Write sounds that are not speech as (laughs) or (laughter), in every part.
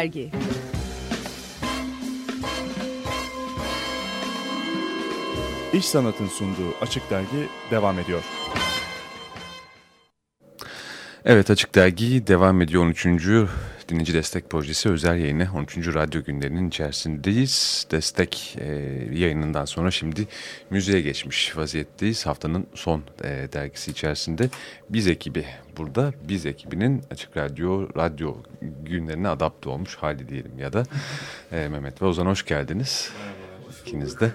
Dergi İş Sanat'ın sunduğu Açık Dergi devam ediyor. Evet Açık Dergi devam ediyor 13. Dinleyici Destek Projesi özel yayını 13. Radyo günlerinin içerisindeyiz. Destek e, yayınından sonra şimdi müziğe geçmiş vaziyetteyiz. Haftanın son e, dergisi içerisinde Biz ekibi burada. Biz ekibinin Açık Radyo radyo günlerine adapte olmuş hali diyelim ya da e, Mehmet ve Ozan hoş geldiniz. İkiniz de.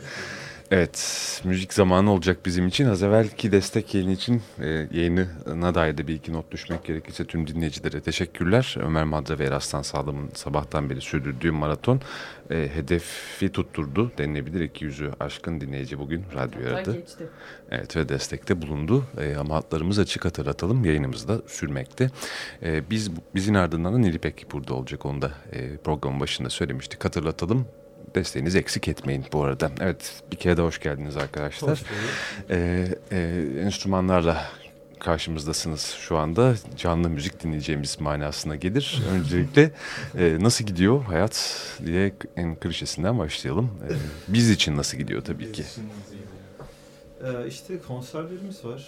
Evet, müzik zamanı olacak bizim için. Az evvelki destek yayını için e, yayınına dair de bir iki not düşmek gerekirse tüm dinleyicilere teşekkürler. Ömer Madra ve Eraslan Sağlam'ın sabahtan beri sürdürdüğü maraton e, hedefi tutturdu denilebilir. 200'ü aşkın dinleyici bugün radyo aradı. Evet ve destekte bulundu. E, ama hatlarımız açık hatırlatalım. Yayınımız da sürmekte. E, biz Bizin ardından da Nilipek burada olacak. Onu da e, programın başında söylemiştik. Hatırlatalım desteğinizi eksik etmeyin bu arada. Evet bir kere de hoş geldiniz arkadaşlar. Hoş ee, e, enstrümanlarla karşımızdasınız şu anda. Canlı müzik dinleyeceğimiz manasına gelir. (laughs) Öncelikle e, nasıl gidiyor hayat diye en klişesinden başlayalım. E, biz için nasıl gidiyor tabii ki? Ee, işte konserlerimiz var.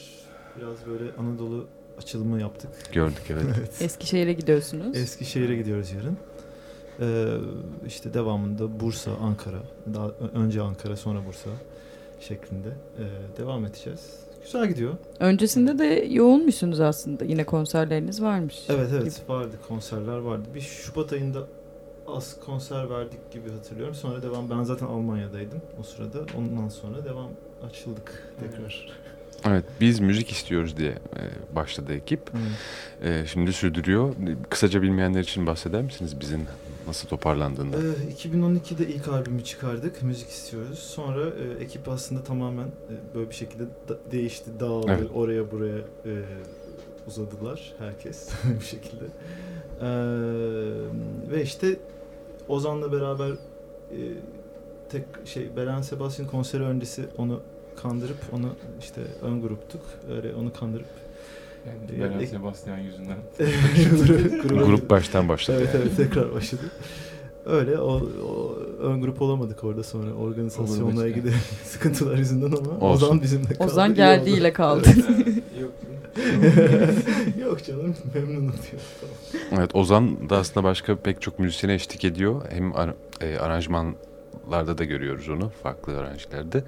Biraz böyle Anadolu açılımı yaptık. Gördük evet. (laughs) evet. Eskişehir'e gidiyorsunuz. Eskişehir'e gidiyoruz yarın. Ee, işte devamında Bursa, Ankara, daha önce Ankara sonra Bursa şeklinde ee, devam edeceğiz. Güzel gidiyor. Öncesinde de yoğunmuşsunuz aslında. Yine konserleriniz varmış. Evet evet gibi. vardı konserler vardı. Bir Şubat ayında az konser verdik gibi hatırlıyorum. Sonra devam ben zaten Almanya'daydım o sırada. Ondan sonra devam açıldık tekrar. Evet biz müzik istiyoruz diye e, başladı ekip. E, şimdi sürdürüyor. Kısaca bilmeyenler için bahseder misiniz bizim nasıl toparlandığını? Ee, 2012'de ilk albümü çıkardık. Müzik istiyoruz. Sonra e, ekip aslında tamamen e, böyle bir şekilde da, değişti, dağıldı. Evet. Oraya buraya e, uzadılar herkes (laughs) bir şekilde. E, ve işte Ozan'la beraber e, tek şey Beren Sebastian konseri öncesi onu kandırıp onu işte ön gruptuk. Öyle onu kandırıp yani Beren Sebastian yüzünden. (laughs) Grup baştan başladı. Evet evet tekrar başladı. Öyle o, o ön grup olamadık orada sonra organizasyonla ilgili (laughs) sıkıntılar yüzünden ama Olsun. Ozan bizimle kaldı. Ozan geldiğiyle kaldı. (laughs) Yok. Yok canım memnunum diyor. Evet Ozan da aslında başka pek çok müzisyene eşlik ediyor. Hem ar e, aranjman larda da görüyoruz onu farklı öğrencilerde.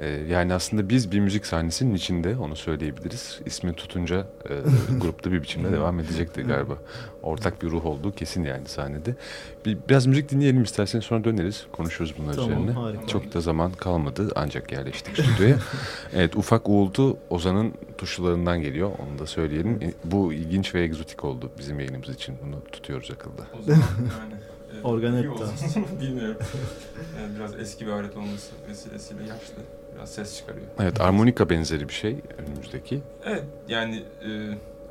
Ee, yani aslında biz bir müzik sahnesinin içinde onu söyleyebiliriz. İsmi tutunca e, (laughs) grupta bir biçimde devam edecektir galiba. Ortak bir ruh olduğu kesin yani sahnede. Bir, biraz müzik dinleyelim isterseniz sonra döneriz. Konuşuruz bunlar tamam, üzerine. Harika. Çok da zaman kalmadı ancak yerleştik stüdyoya. (laughs) evet ufak uğultu Ozan'ın tuşlarından geliyor. Onu da söyleyelim. E, bu ilginç ve egzotik oldu bizim yayınımız için. Bunu tutuyoruz akılda. O zaman yani Organetta. (laughs) Bilmiyorum. Yani biraz eski bir alet olması vesilesiyle yaşlı. Biraz ses çıkarıyor. Evet, armonika benzeri bir şey önümüzdeki. Evet, yani e,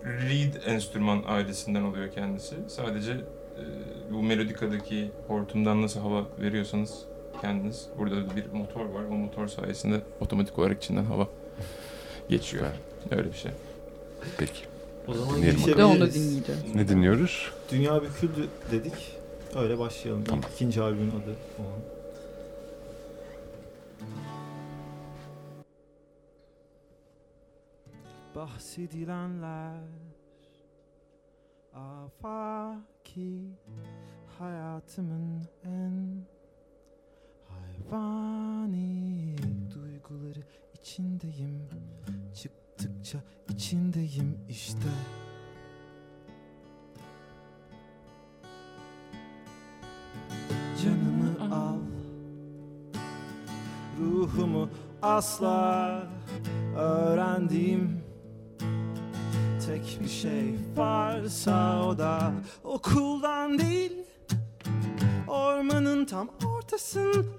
reed enstrüman ailesinden oluyor kendisi. Sadece e, bu melodikadaki hortumdan nasıl hava veriyorsanız kendiniz. Burada bir motor var. O motor sayesinde otomatik olarak içinden hava geçiyor. Öyle bir şey. Peki. O zaman Dinleyelim onu dinleyeceğiz. Ne dinliyoruz? Dünya Büküldü dedik. Öyle başlayalım. Tamam. İlk, ikinci albümün adı olan. Bahsedilenler afaki hayatımın en hayvani duyguları içindeyim çıktıkça içindeyim işte. Canımı al. Ruhumu asla öğrendiğim Tek bir şey varsa o da okuldan değil Ormanın tam ortasından.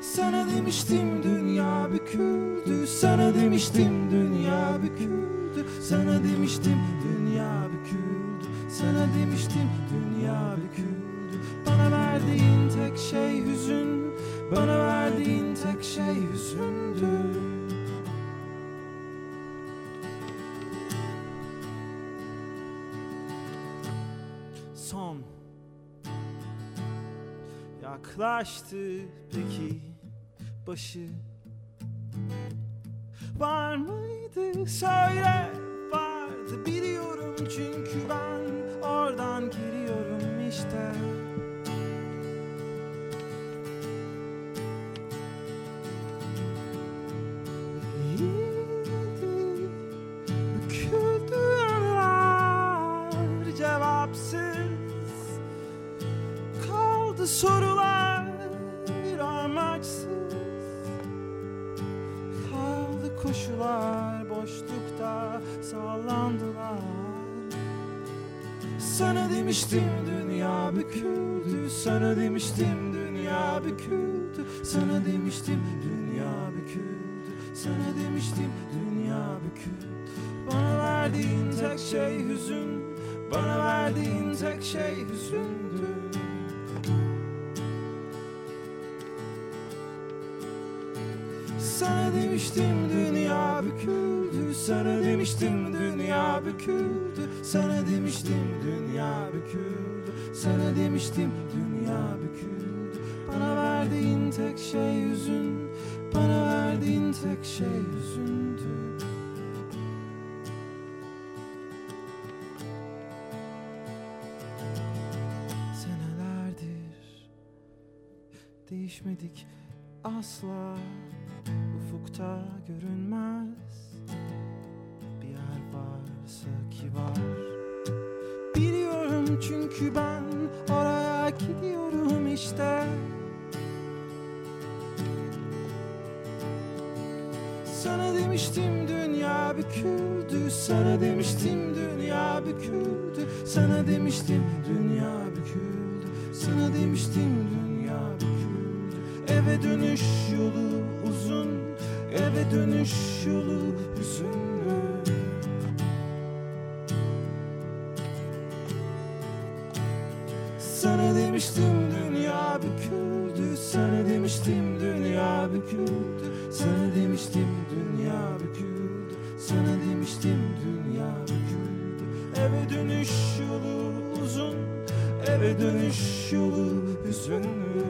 Sana demiştim dünya büküldü Sana demiştim dünya büküldü. Sana demiştim dünya büküldü Sana demiştim dünya büküldü. Bana verdiğin tek şey hüzün Bana verdiğin tek şey hüzündü. Son. Yaklaştı peki başı Var mıydı? Söyle vardı. Biliyorum çünkü ben oradan geliyorum işte demiştim dünya büküldü. Sana demiştim dünya büküldü. Sana demiştim dünya büküldü. Sana demiştim dünya büküldü. Bana verdiğin tek şey hüzün. Bana verdiğin tek şey hüzündü. Sana demiştim dünya büküldü Sana demiştim dünya büküldü Sana demiştim dünya büküldü Sana demiştim dünya büküldü. Bana verdiğin tek şey hüzün Bana verdiğin tek şey hüzündü Senelerdir değişmedik asla ufukta görünmez çünkü ben oraya gidiyorum işte. Sana demiştim dünya büküldü Sana demiştim dünya büküldü. Sana demiştim dünya büküldü Sana demiştim dünya büküldü. Eve dönüş yolu uzun Eve dönüş yolu hüzünlü demiştim dünya büküldü. Sana demiştim dünya büküldü. Sana demiştim dünya büküldü. Eve dönüş yolu uzun Eve dönüş yolu hüzünlü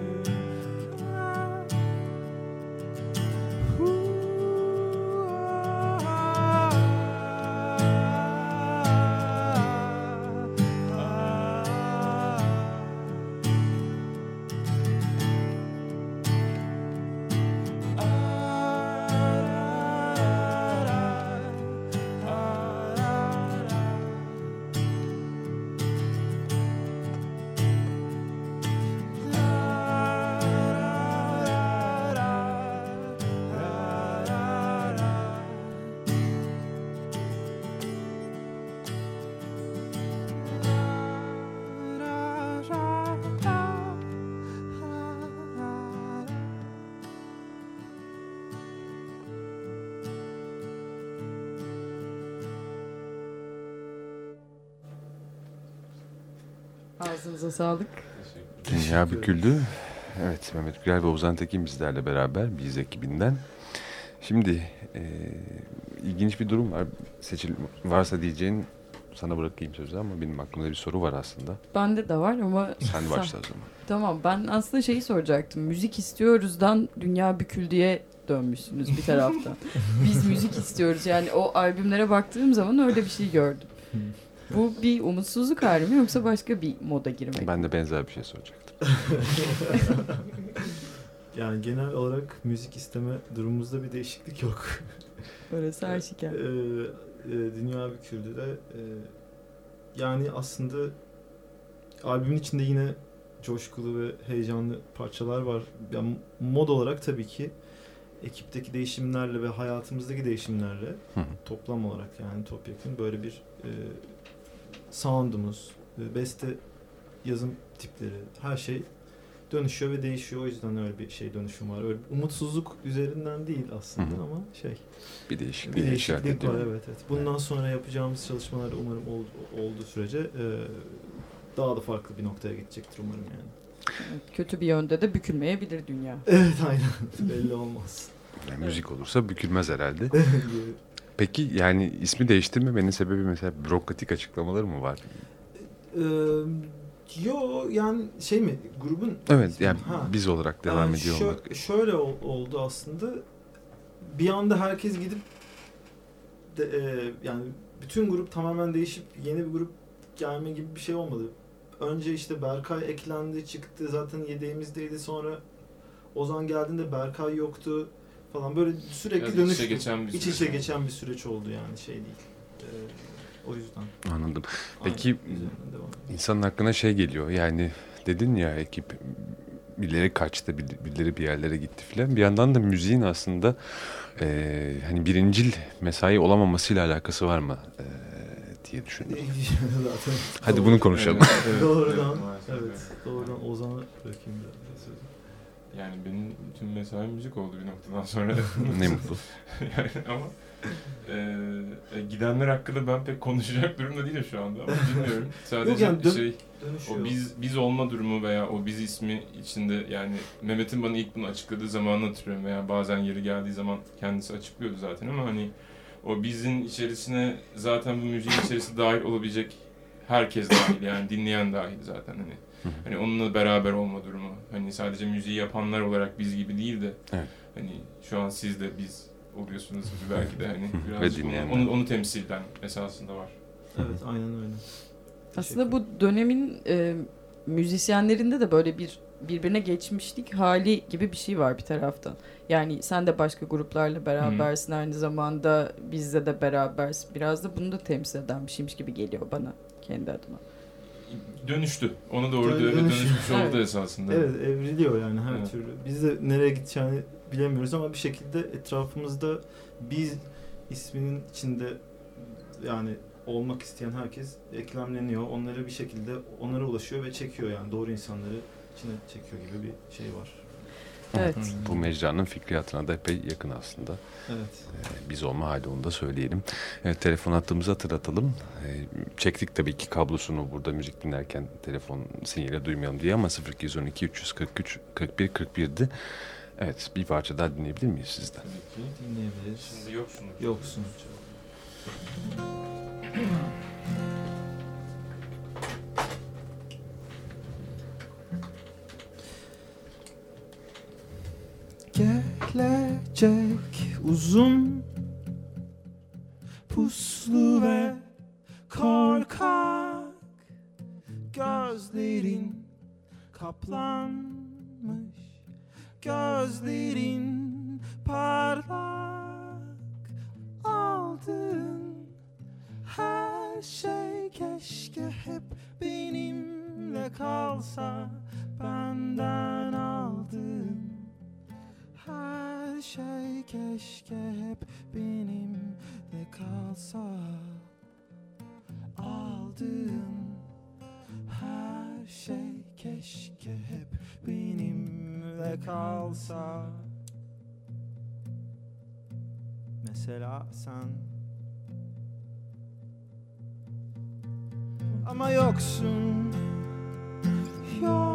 Ağzınıza sağlık. Dünya büküldü. Evet Mehmet Gürel ve Ozan Tekin bizlerle beraber biz ekibinden. Şimdi e, ilginç bir durum var. Seçil varsa diyeceğin sana bırakayım sözü ama benim aklımda bir soru var aslında. Bende de var ama... Sen başla o zaman. Tamam ben aslında şeyi soracaktım. Müzik istiyoruzdan dünya büküldüye dönmüşsünüz bir taraftan. (laughs) Biz müzik istiyoruz yani o albümlere baktığım zaman öyle bir şey gördüm. Bu bir umutsuzluk hali mi yoksa başka bir moda girmek? Ben de benzer bir şey soracaktım. (laughs) Yani genel olarak müzik isteme durumumuzda bir değişiklik yok. Orası aşikar. Ee, e, Dünya Büküldü de e, yani aslında albümün içinde yine coşkulu ve heyecanlı parçalar var. Yani mod olarak tabii ki ekipteki değişimlerle ve hayatımızdaki değişimlerle Hı hı. toplam olarak yani topyekun böyle bir e, sound'umuz, beste yazım tipleri her şey dönüşüyor ve değişiyor. O yüzden öyle bir şey dönüşüm var. Öyle umutsuzluk üzerinden değil aslında Hı hı. ama şey Bir değişiklik, bir değişiklik ediyor. var evet, evet. Bundan sonra yapacağımız çalışmalar umarım ol- olduğu sürece e, daha da farklı bir noktaya gidecektir umarım yani. Kötü bir yönde de bükülmeyebilir dünya. Evet aynen. (laughs) Belli olmaz. Yani müzik olursa bükülmez herhalde. Peki yani ismi değiştirmemenin sebebi mesela bürokratik açıklamaları mı var? Ee, yo yani şey mi grubun Evet ismi mi? yani Ha. biz olarak devam Ee, ediyor şö- olmak. Şöyle ol- oldu aslında. Bir anda herkes gidip de, e, yani bütün grup tamamen değişip yeni bir grup gelme gibi bir şey olmadı. Önce işte Berkay eklendi çıktı zaten yedeğimizdeydi sonra Ozan geldiğinde Berkay yoktu falan böyle sürekli dönüştü. iç içe geçen bir İç süreç içe oldu. geçen bir süreç oldu yani şey değil. Ee, o yüzden. Anladım. Peki insanın aklına şey geliyor yani dedin ya ekip birileri kaçtı, bir- birileri bir yerlere gitti filan. Bir yandan da müziğin aslında eee, hani birincil mesai olamamasıyla alakası var mı eee, diye düşündüm. (laughs) Zaten Hadi doğru. bunu konuşalım. Evet, evet, Doğrudan, evet, doğrudan Ozan'a bırakayım biraz sözü. Yani benim tüm mesai müzik oldu bir noktadan sonra. (laughs) ne mutlu. (laughs) yani ama e, e, gidenler hakkında ben pek konuşacak durumda değilim şu anda ama bilmiyorum. (laughs) Sadece Yok yani dön- şey Dönüşüyor. o biz biz olma durumu veya o biz ismi içinde yani Mehmet'in bana ilk bunu açıkladığı zamanı hatırlıyorum veya bazen yeri geldiği zaman kendisi açıklıyordu zaten ama hani o bizin içerisine zaten bu müziğin içerisine dahil olabilecek herkes dahil yani dinleyen dahil zaten hani hani onunla beraber olma durumu hani sadece müziği yapanlar olarak biz gibi değil de Evet. hani şu an siz de biz oluyorsunuz gibi belki de hani Ve birazcık onu, onu, onu temsilen esasında var. Evet, aynen öyle. Aslında bu dönemin e, müzisyenlerinde de böyle bir birbirine geçmişlik hali gibi bir şey var bir taraftan. Yani sen de başka gruplarla berabersin aynı zamanda bizde de berabersin. Biraz da bunu da temsil eden bir şeymiş gibi geliyor bana kendi adıma. Dönüştü. Ona doğru Dön- dönüşmüş oldu Evet. esasında. Evet, evriliyor yani her Evet. türlü. Biz de nereye gideceğini bilemiyoruz ama bir şekilde etrafımızda biz isminin içinde yani olmak isteyen herkes eklemleniyor. Onları bir şekilde onlara ulaşıyor ve çekiyor yani doğru insanları içine çekiyor gibi bir şey var. Evet. Bu mecranın fikriyatına da epey yakın aslında. Evet. Ee, Biz olma hali onu da söyleyelim. Evet, telefon hattımızı hatırlatalım. Ee, Çektik tabii ki kablosunu burada müzik dinlerken telefon sinyali duymayalım diye ama 0212 343 41 41'di. Evet bir parça daha dinleyebilir miyiz sizden? Tabii ki. Dinleyebiliriz. Şimdi yoksunuz. Yoksun. (clears throat) kalsa Aldığım her şey keşke hep benimle kalsa. Mesela sen. Ama yoksun. Yoksun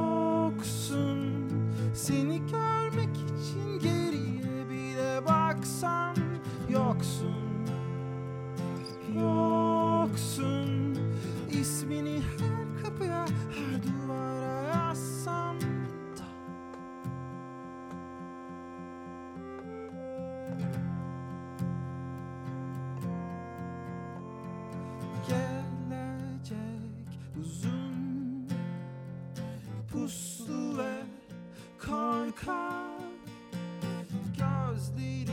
Puslu ve korkak. Gözlerin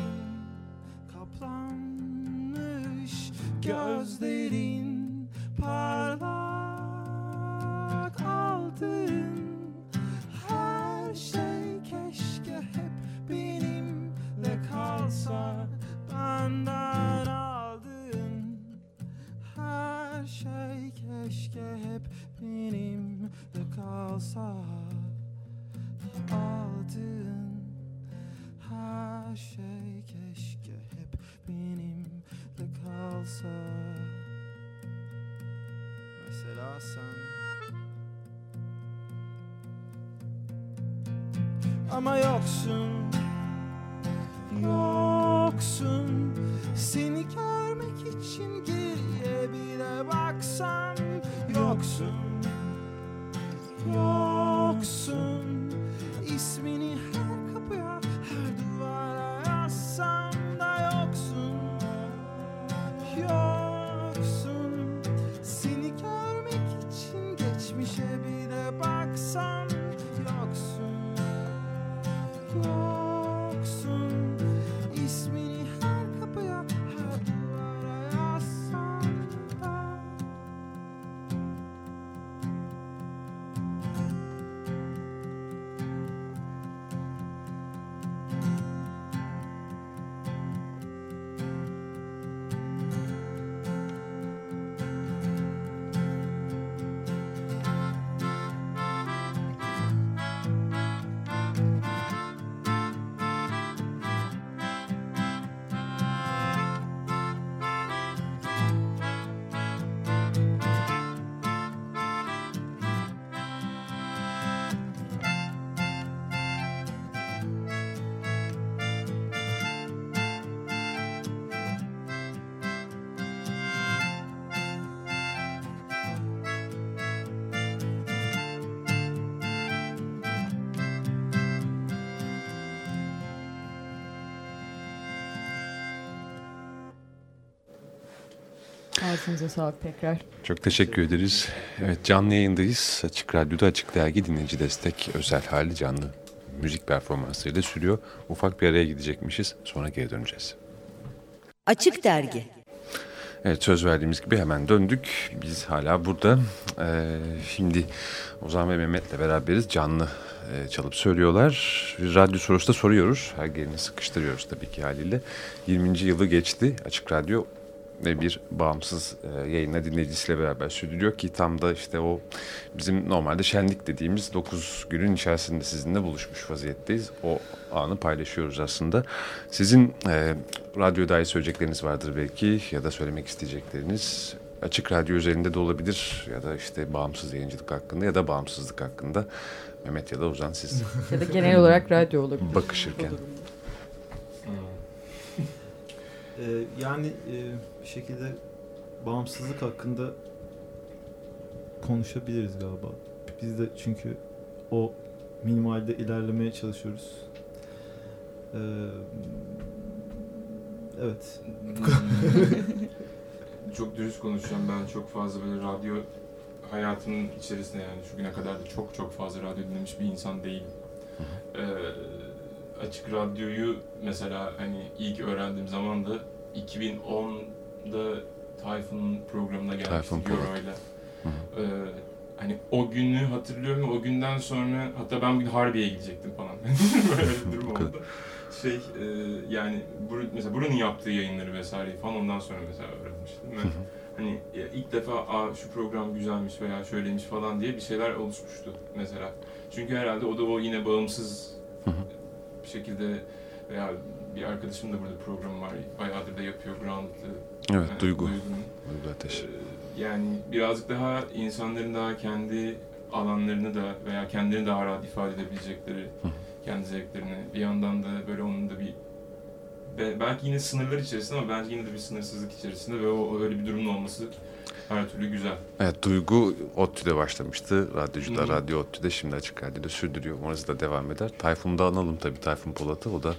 kaplanmış Gözlerin Ama yoksun. Yoksun. Seni görmek için geriye bile baksam Yoksun. Yoksun. İsmini Ağzınıza sağlık tekrar. Çok teşekkür ederiz. Evet canlı yayındayız. Açık Radyo'da Açık Dergi dinleyici destek özel hali canlı müzik performanslarıyla sürüyor. Ufak bir araya gidecekmişiz. Sonra geri döneceğiz. Açık Dergi Evet söz verdiğimiz gibi hemen döndük. Biz hala burada. Ee, şimdi Ozan ve Mehmet'le beraberiz. Canlı e, çalıp söylüyorlar. Bir radyo sorusu da soruyoruz. Her gelini sıkıştırıyoruz tabii ki haliyle. 20. yılı geçti. Açık Radyo bir bağımsız e, yayınla dinleyicisiyle beraber sürdürüyor ki tam da işte o bizim normalde şenlik dediğimiz 9 günün içerisinde sizinle buluşmuş vaziyetteyiz. O anı paylaşıyoruz aslında. Sizin e, radyo dair söyleyecekleriniz vardır belki ya da söylemek isteyecekleriniz. Açık radyo üzerinde de olabilir ya da işte bağımsız yayıncılık hakkında ya da bağımsızlık hakkında. Mehmet ya da Ozan siz (laughs) Ya da genel olarak radyo olabilir. bakışırken. Ee, yani e, bir şekilde bağımsızlık hakkında konuşabiliriz galiba. Biz de çünkü o minimalde ilerlemeye çalışıyoruz. Ee, evet. (laughs) çok dürüst konuşacağım. Ben çok fazla böyle radyo hayatımın içerisinde yani şu güne kadar da çok çok fazla radyo dinlemiş bir insan değilim. Ee, açık radyoyu mesela hani ilk öğrendiğim zaman da 2010'da Tayfun'un programına gelmişti. Euro'yla. Ee, hani o günü hatırlıyorum o günden sonra hatta ben bugün Harbiye'ye gidecektim falan. (laughs) Böyle bir durum oldu. Şey e, yani bur, mesela buranın yaptığı yayınları vesaire falan ondan sonra mesela öğrenmiştim. Ve hani ya ilk defa Aa, şu program güzelmiş veya şöyleymiş falan diye bir şeyler oluşmuştu mesela. Çünkü herhalde o da o yine bağımsız. Bir şekilde veya bir arkadaşım da burada program var. Bayağıdır da yapıyor Grounded'lı. Evet Yani Duygu. Duygu'nun. Duygu Ateş. Ee, Yani birazcık daha insanların daha kendi alanlarını da veya kendilerini daha rahat ifade edebilecekleri Hı. kendi zevklerini bir yandan da böyle onun da bir be- belki yine sınırlar içerisinde ama bence yine de bir sınırsızlık içerisinde ve o öyle bir durumun olması her türlü güzel. Evet Duygu ODTÜ'de başlamıştı. Radyocuda, Hı. Radyo ODTÜ'de şimdi Açık Radyo'da sürdürüyor. Orası da devam eder. Tayfun'u da analım tabii Tayfun Polat'ı. O da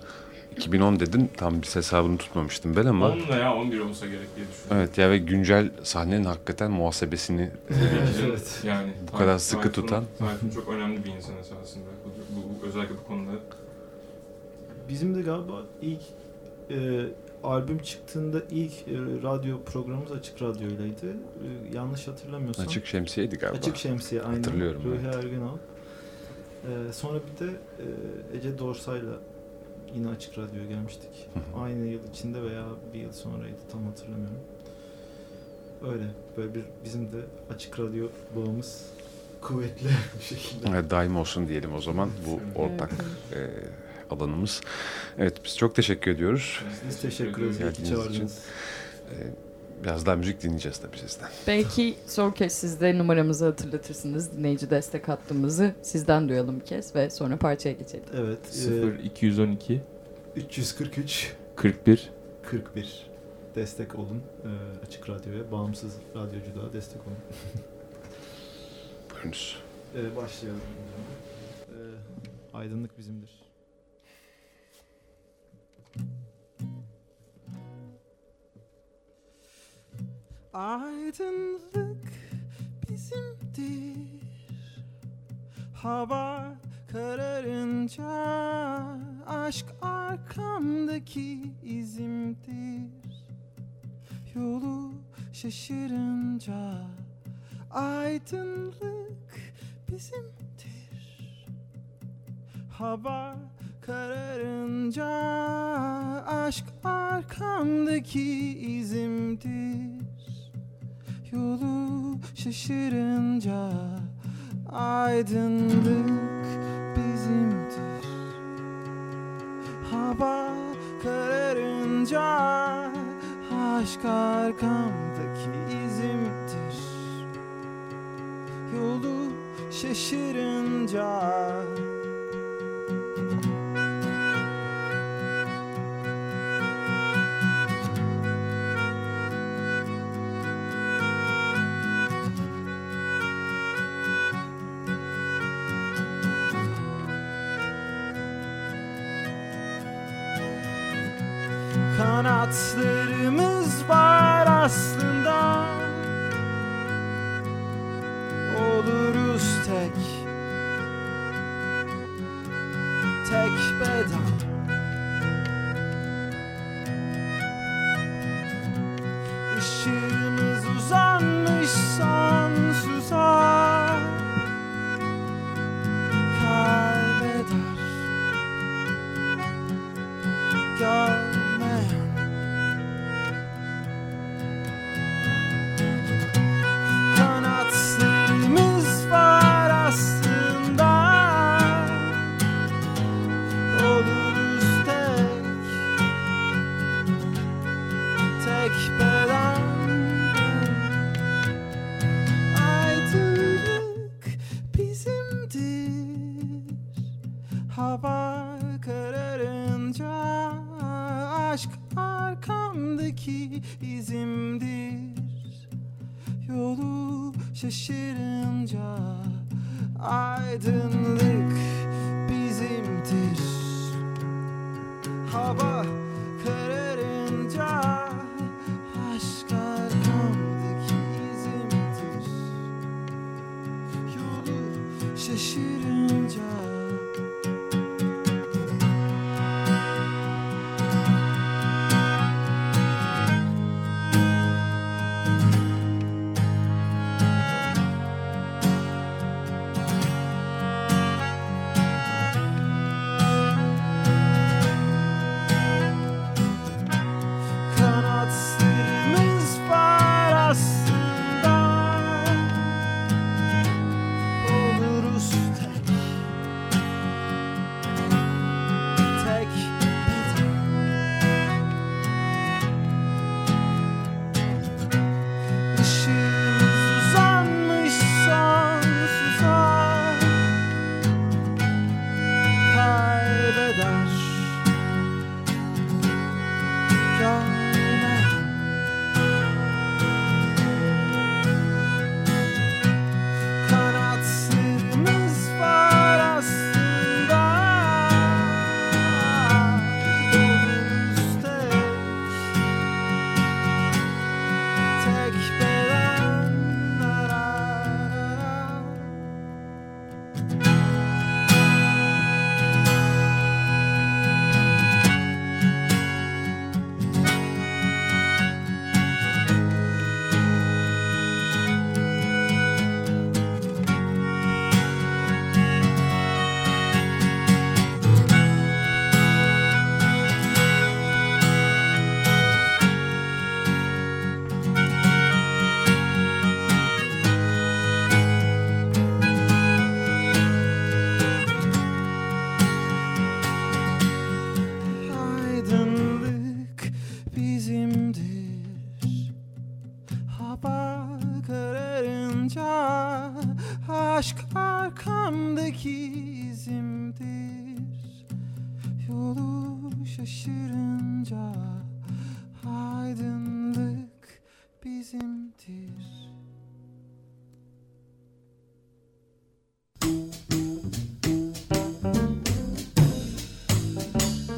2010 dedin. Tam bir hesabını tutmamıştım ben ama. 10 veya 11 olsa gerek diye düşünüyorum. Evet ya ve güncel sahnenin hakikaten muhasebesini. (laughs) Evet. Yani Bu kadar Tayfun- sıkı tutan. Tayfun çok önemli bir insan esasında. Bu, bu- özellikle bu konuda. Bizim de galiba ilk e, albüm çıktığında ilk e, radyo programımız Açık Radyo'ylaydı. E, yanlış hatırlamıyorsam. açık şemsiyeydi galiba. Açık Şemsiye aynen. Hatırlıyorum, Ruhi evet. Ergenal. Ee, sonra bir de e, Ece Dorsay'la yine Açık Radyo'ya gelmiştik. Hı hı. Aynı yıl içinde veya bir yıl sonraydı tam hatırlamıyorum. Öyle böyle bir bizim de Açık Radyo bağımız kuvvetli bir şekilde. Evet, daim olsun diyelim o zaman bu ortak e, alanımız. Evet biz çok teşekkür ediyoruz. Biz teşekkür ederiz. Geldiğiniz için. çağırdınız. E, Biraz daha müzik dinleyeceğiz tabii sizden. Belki son kez siz de numaramızı hatırlatırsınız. Dinleyici destek hattımızı sizden duyalım bir kez ve sonra parçaya geçelim. Evet. 0 212 e, 343 41 41 destek olun e, Açık Radyo'ya. Bağımsız radyoculuğa destek olun. Buyurunuz. E, başlayalım. E, aydınlık bizimdir. Aydınlık bizimdir. Hava kararınca Aşk arkamdaki izimdir. Yolu şaşırınca Aydınlık bizimdir. Hava kararınca Aşk arkamdaki izimdir Yolu şaşırınca aydınlık bizimdir. Hava kararınca aşk arkamdaki izimdir. Yolu şaşırınca Kanatlarımız var aslında. Oluruz tek. Tek beden Tek